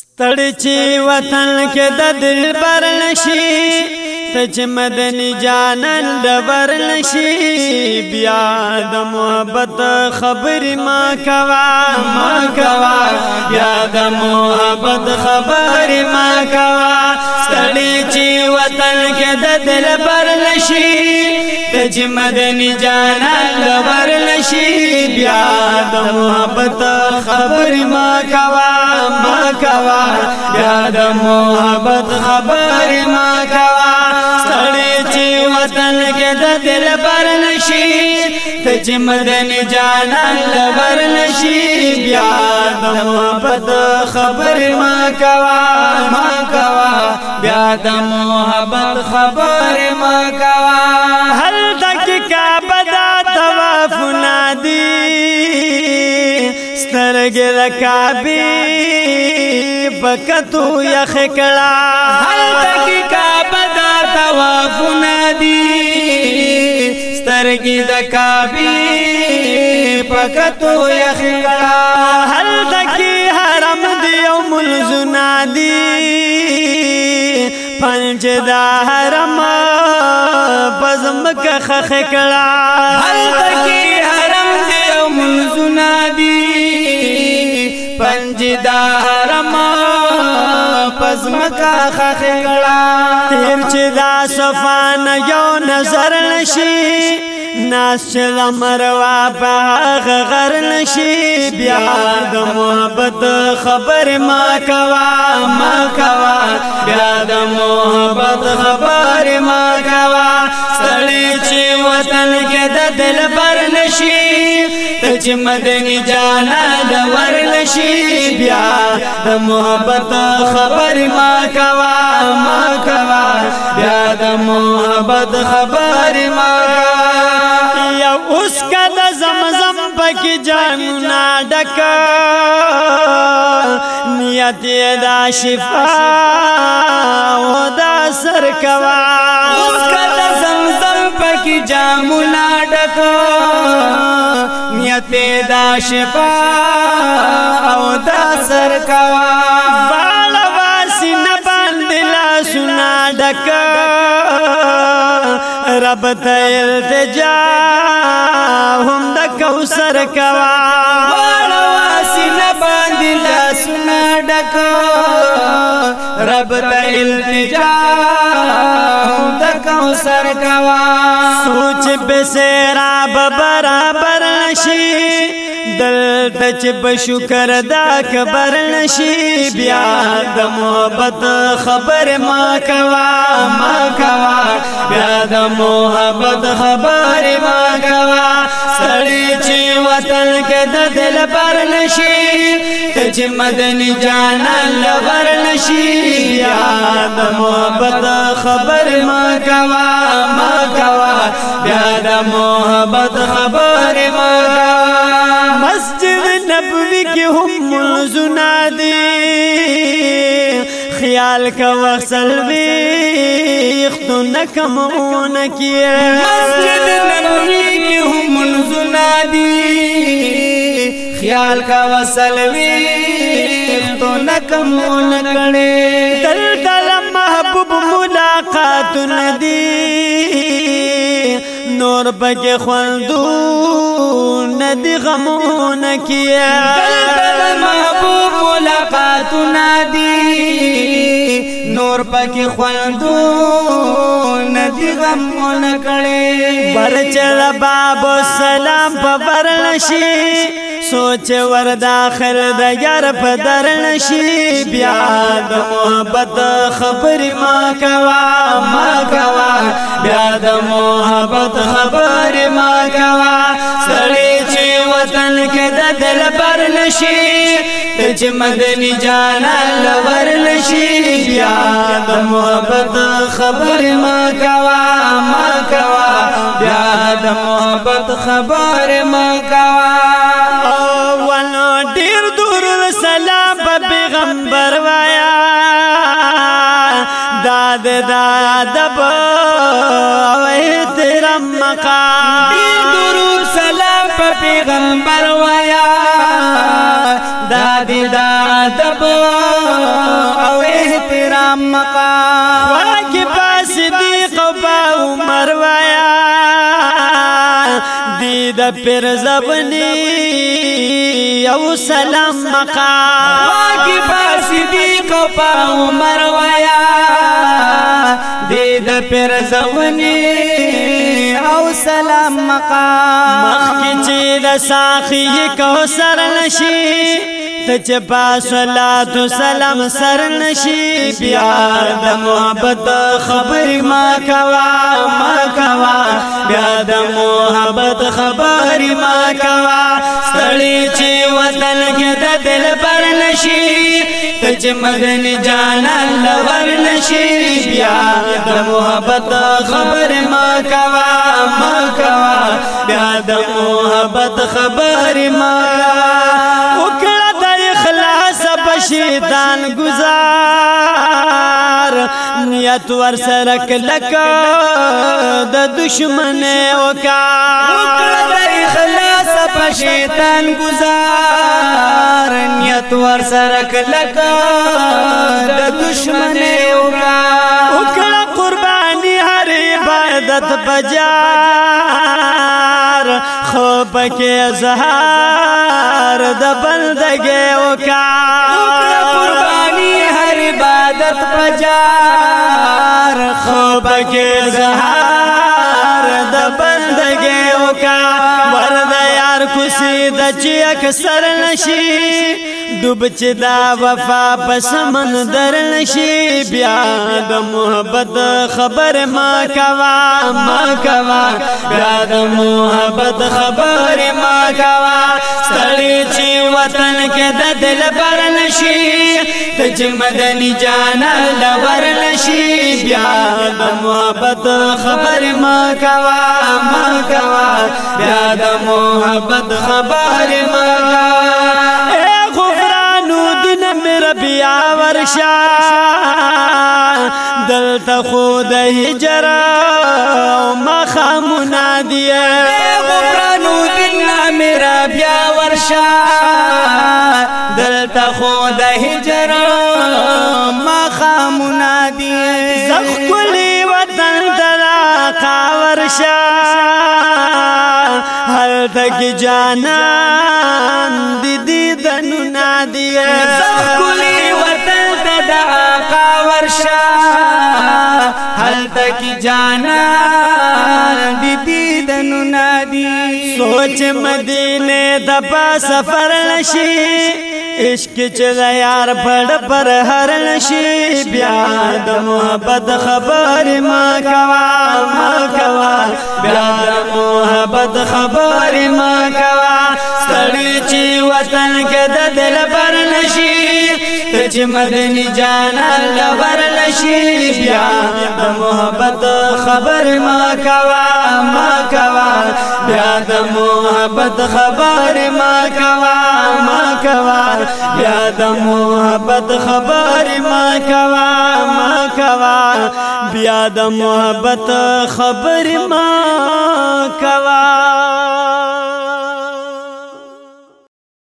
ستړی چې وطن کې د دل بر نشي ته چې مدني جانان د بر نشي بیا د محبت خبرې ما کوا ما کوا بیا د محبت خبرې ما کوا ستړی چې وطن کې د دل بر نشي ته چې مدني جانان د بر نشي بیا د محبت خبرې ما کوا ما کوا یاد محبت خبر ما کوا سړی چې وطن کې د دل پر نشي ته چې مدن جانان لور نشي بیا د محبت خبر ما کوا ما کوا بیا د محبت خبر ما کوا هل تک کعبه سترګې د کعبه پکتو یخ کړه هل تک کعبه دا طواف ندی سترګې د کعبه پکتو یخ کړه هل تک حرم دی او ملزنا دی پنج دا حرم پزمک خخ کړه هل تک مسجد حرم پزمکا خخکړه تیر چې دا صفان یو نظر نشي ناس چل مروا په غر نشي بیا د محبت خبر ما کوا ما کوا بیا د محبت خبر ما کوا سړی چې وطن کې د دل پر نشي ته چې مدني جانا د ورن راشي بیا د محبت خبر ما کوا ما کوا بیا د محبت خبر ما کوا یا اوس کد زمزم پکې جانونا ډکا نیت دا شفا او دا سر کوا اوس کد زمزم پکې جامونا ډکا نیت دا شفا بالا بال باسی باندلا سنا ڈک رب دل بجا ہم دس کباس نندلا سنا ڈکو رب دل جاس کبا سوچ بسرا برابر دل تچ بشکر دا خبر نشی بیا د محبت خبر ما کوا ما کوا بیا د محبت خبر ما کوا سړی چې وطن کې د دل پر نشی تچ مدني جان لور نشی بیا د محبت خبر ما کوا ما کوا بیا د محبت خبر ما کوا نبوي کې هم منزنا دي خیال کا وصل وی خدو نکم اونکی مسجد نبوي کې هم منزنا دي خیال کا وصل وی خدو نکم اونکړي دل دل محبوب مولا نور پکې خوندو ندی غمون کیا محبوب ملاقات ندی نور پکې خوندو ندی غمون کړي برچل باب سلام په برلشي سوچ ور داخل د یار په در نشي بیا د محبت خبرې ما کوا ما کوا بیا د محبت خبرې ما کوا سړی چې وطن کې د دل پر نشي ته چې مدني جان لور نشي بیا د محبت خبرې ما کوا ما کوا بیا د محبت خبرې ما کوا داد داد او احترام مقام درود سلام په پیغمبر وایا داد داد او احترام مقام دی د پیر زبنی او سلام مقام واکی با صدیق او با عمر ویا دی د پیر زبنی او سلام مقام مخ کی چې د ساخی کو سر نشي ته چې با صلوات سلام سر نشي بیا د محبت خبرې ما کوا ما کوا بیا د محبت خبرې ما کوا ستړي چې وطن کې د دل پر نشي ته چې مدن جانان لور نشي بیا د محبت خبرې ما کوا ما کوا بیا د محبت خبرې ما کوا شیطان گزار نیت ور سره کلک د دشمن وکړه اخلاص په شیطان گزار نیت ور سره کلک د دشمن وکړه وکړه قربانی هر عبادت بجا خو پکې زهار د بندګي وکا قرباني هر عبادت پجار خو پکې زهار د بندګي وکا وردا یار کوسي د چې اکثر نشي ډوب چې دا وفا پسمن در نشي بیا د محبت خبر ما کوا ما کوا بیا د محبت خبر ما کوا ستړي چې وطن کې د دل بر نشي ته چې مدني جانا د ور نشي بیا د محبت خبر ما کوا ما کوا بیا د محبت خبر ما کوا بیا ورشا دلته خو د هجرا او مخه منادیه غفرانو دین میرا بیا ورشا دلته خو د هجرا مخه منادیه زخکلی وطن دلا کا ورشا هل تک جانان دی دی دی زخکلی وطن ته د آقا ورشا هل تک جانا دی دی دنو نادی سوچ مدینه د با سفر لشي عشق چې یار پړ پر هر نشي بیا د محبت خبر ما کوا ما کوا بیا د محبت خبر ما کوا دل بر نشي چې مدني جانا لور نشي بیا د محبت خبر ما کوا ما کوا بیا د محبت خبر ما کوا ما کوا بیا د محبت خبر ما کوا ما کوا بیا د محبت خبر ما کوا